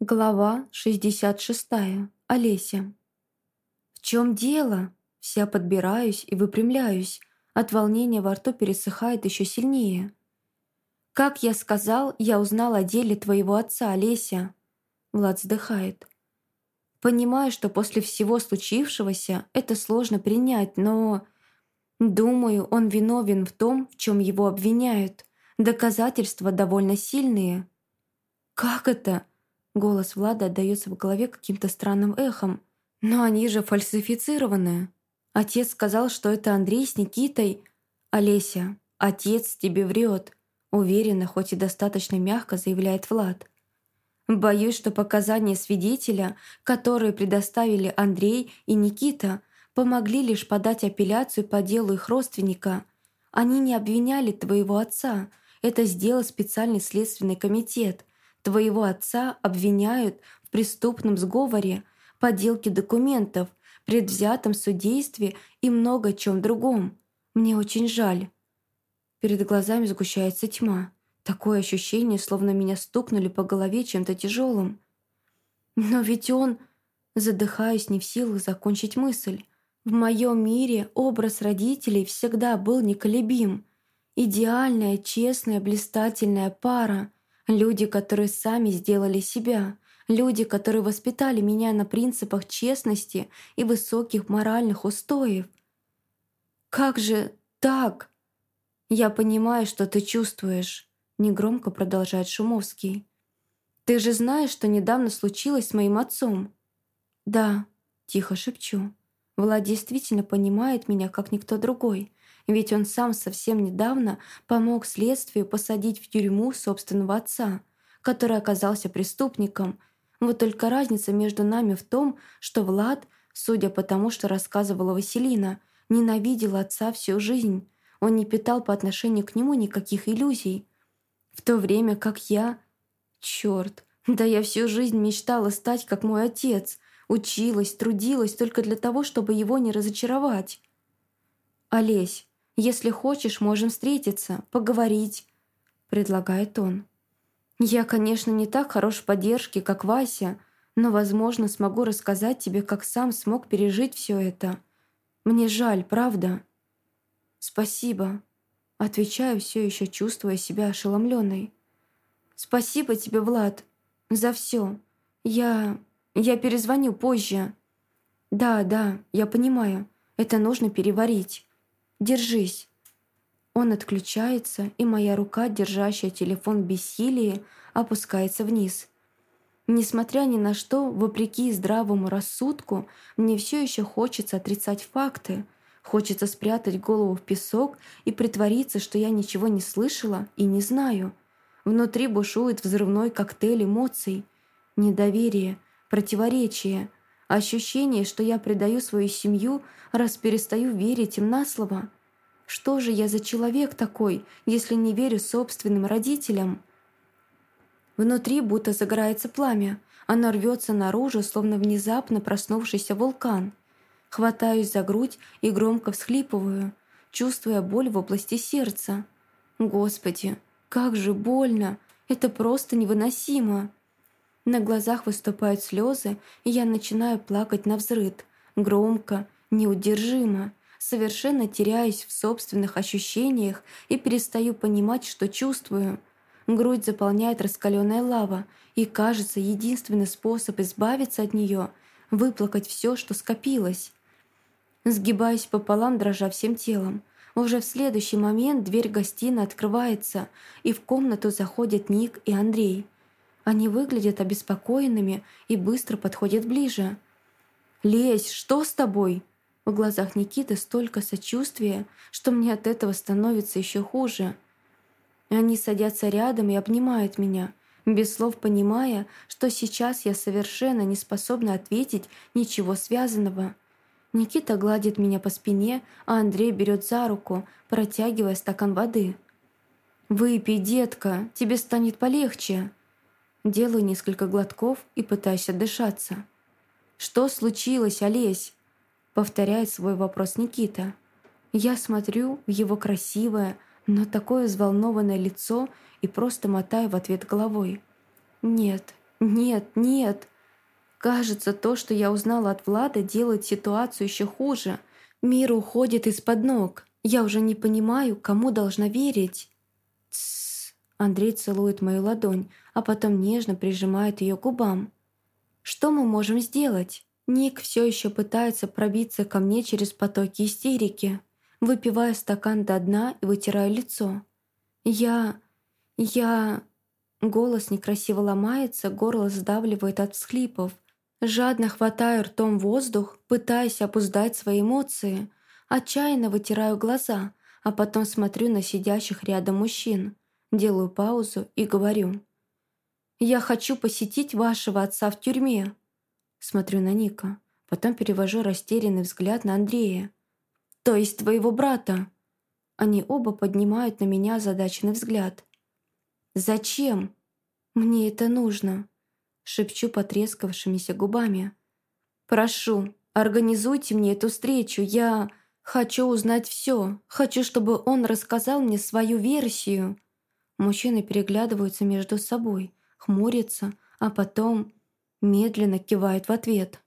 Глава 66. Олеся. «В чем дело?» Вся подбираюсь и выпрямляюсь. От волнения во рту пересыхает еще сильнее. «Как я сказал, я узнал о деле твоего отца, Олеся». Влад вздыхает. «Понимаю, что после всего случившегося это сложно принять, но...» «Думаю, он виновен в том, в чем его обвиняют. Доказательства довольно сильные». «Как это?» Голос Влада отдаётся в голове каким-то странным эхом. «Но они же фальсифицированные. Отец сказал, что это Андрей с Никитой. Олеся, отец тебе врет», уверенно, хоть и достаточно мягко заявляет Влад. «Боюсь, что показания свидетеля, которые предоставили Андрей и Никита, помогли лишь подать апелляцию по делу их родственника. Они не обвиняли твоего отца. Это сделал специальный следственный комитет – Твоего отца обвиняют в преступном сговоре, подделке документов, предвзятом судействе и много чем другом. Мне очень жаль». Перед глазами сгущается тьма. Такое ощущение, словно меня стукнули по голове чем-то тяжелым. Но ведь он... Задыхаюсь, не в силах закончить мысль. В моем мире образ родителей всегда был неколебим. Идеальная, честная, блистательная пара. Люди, которые сами сделали себя. Люди, которые воспитали меня на принципах честности и высоких моральных устоев. «Как же так?» «Я понимаю, что ты чувствуешь», — негромко продолжает Шумовский. «Ты же знаешь, что недавно случилось с моим отцом?» «Да», — тихо шепчу. Влад действительно понимает меня, как никто другой. Ведь он сам совсем недавно помог следствию посадить в тюрьму собственного отца, который оказался преступником. Вот только разница между нами в том, что Влад, судя по тому, что рассказывала Василина, ненавидел отца всю жизнь. Он не питал по отношению к нему никаких иллюзий. В то время как я... Чёрт, да я всю жизнь мечтала стать как мой отец. Училась, трудилась только для того, чтобы его не разочаровать. «Олесь, если хочешь, можем встретиться, поговорить», — предлагает он. «Я, конечно, не так хорош в поддержке, как Вася, но, возможно, смогу рассказать тебе, как сам смог пережить все это. Мне жаль, правда?» «Спасибо», — отвечаю, все еще чувствуя себя ошеломленной. «Спасибо тебе, Влад, за все. Я... я перезвоню позже». «Да, да, я понимаю, это нужно переварить». Держись!» Он отключается, и моя рука, держащая телефон в бессилии, опускается вниз. Несмотря ни на что, вопреки здравому рассудку, мне все еще хочется отрицать факты. Хочется спрятать голову в песок и притвориться, что я ничего не слышала и не знаю. Внутри бушует взрывной коктейль эмоций. Недоверие, противоречие, ощущение, что я предаю свою семью, раз перестаю верить им на слово. Что же я за человек такой, если не верю собственным родителям? Внутри будто загорается пламя. Оно рвется наружу, словно внезапно проснувшийся вулкан. Хватаюсь за грудь и громко всхлипываю, чувствуя боль в области сердца. Господи, как же больно! Это просто невыносимо! На глазах выступают слезы, и я начинаю плакать на взрыд, громко, неудержимо совершенно теряюсь в собственных ощущениях и перестаю понимать, что чувствую. Грудь заполняет раскаленная лава, и кажется, единственный способ избавиться от нее — выплакать все, что скопилось. Сгибаюсь пополам, дрожа всем телом. Уже в следующий момент дверь гостиной открывается, и в комнату заходят Ник и Андрей. Они выглядят обеспокоенными и быстро подходят ближе. «Лесь, что с тобой?» В глазах Никиты столько сочувствия, что мне от этого становится еще хуже. Они садятся рядом и обнимают меня, без слов понимая, что сейчас я совершенно не способна ответить ничего связанного. Никита гладит меня по спине, а Андрей берет за руку, протягивая стакан воды. «Выпей, детка, тебе станет полегче». Делаю несколько глотков и пытаюсь отдышаться. «Что случилось, Олесь?» Повторяет свой вопрос Никита. Я смотрю в его красивое, но такое взволнованное лицо и просто мотаю в ответ головой. «Нет, Нет, нет. Кажется, то, что я узнала от Влада, делает ситуацию еще хуже. Мир уходит из-под ног. Я уже не понимаю, кому должна верить. Тссс. Андрей целует мою ладонь, а потом нежно прижимает ее к губам. Что мы можем сделать? Ник все еще пытается пробиться ко мне через потоки истерики. Выпиваю стакан до дна и вытираю лицо. Я... я... Голос некрасиво ломается, горло сдавливает от всхлипов. Жадно хватаю ртом воздух, пытаясь опуздать свои эмоции. Отчаянно вытираю глаза, а потом смотрю на сидящих рядом мужчин. Делаю паузу и говорю. «Я хочу посетить вашего отца в тюрьме». Смотрю на Ника, потом перевожу растерянный взгляд на Андрея. «То есть твоего брата?» Они оба поднимают на меня задаченный взгляд. «Зачем? Мне это нужно», — шепчу потрескавшимися губами. «Прошу, организуйте мне эту встречу. Я хочу узнать все. Хочу, чтобы он рассказал мне свою версию». Мужчины переглядываются между собой, хмурятся, а потом медленно кивают в ответ.